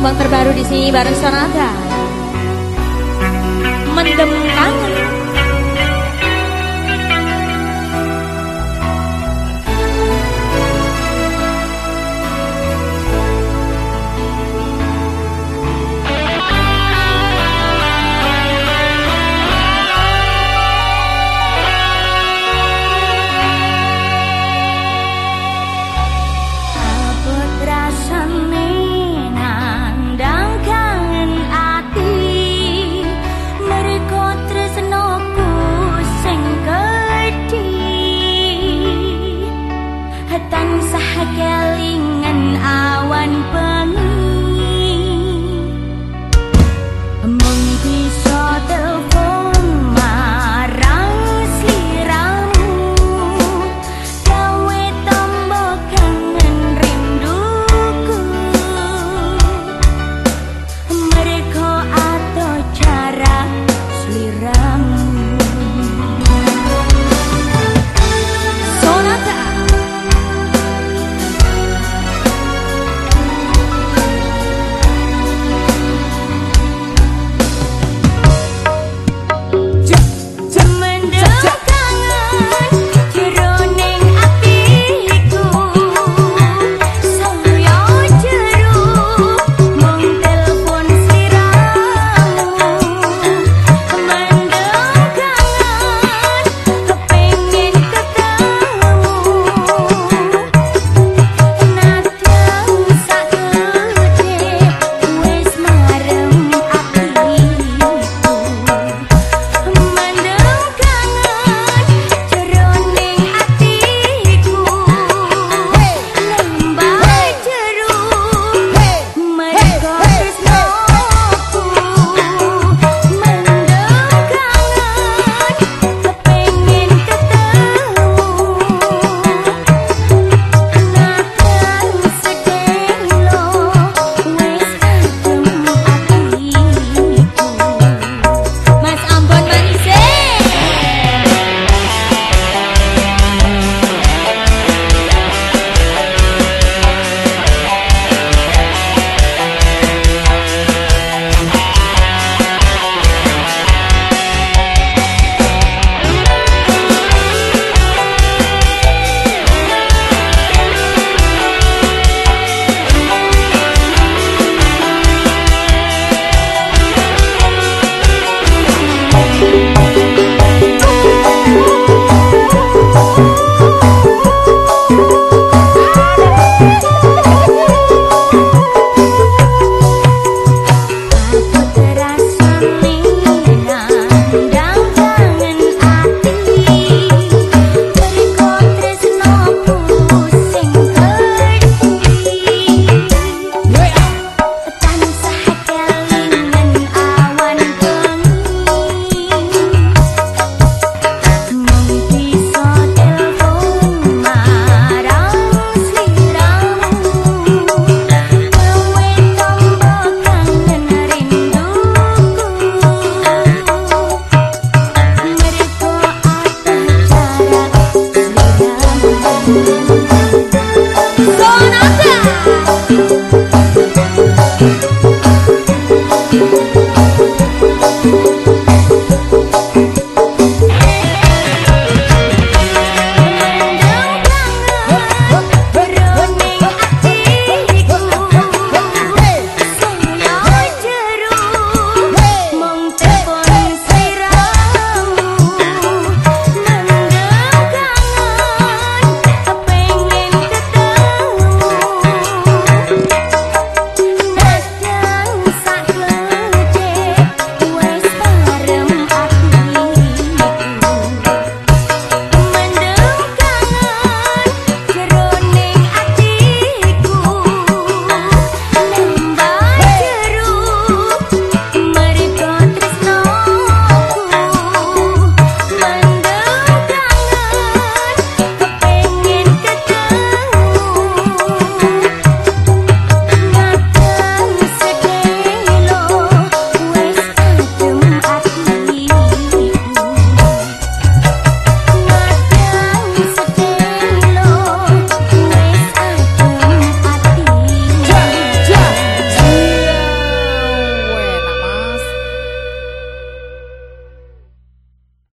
penumpang terbaru di sini bareng Sonata. Mendem tangan.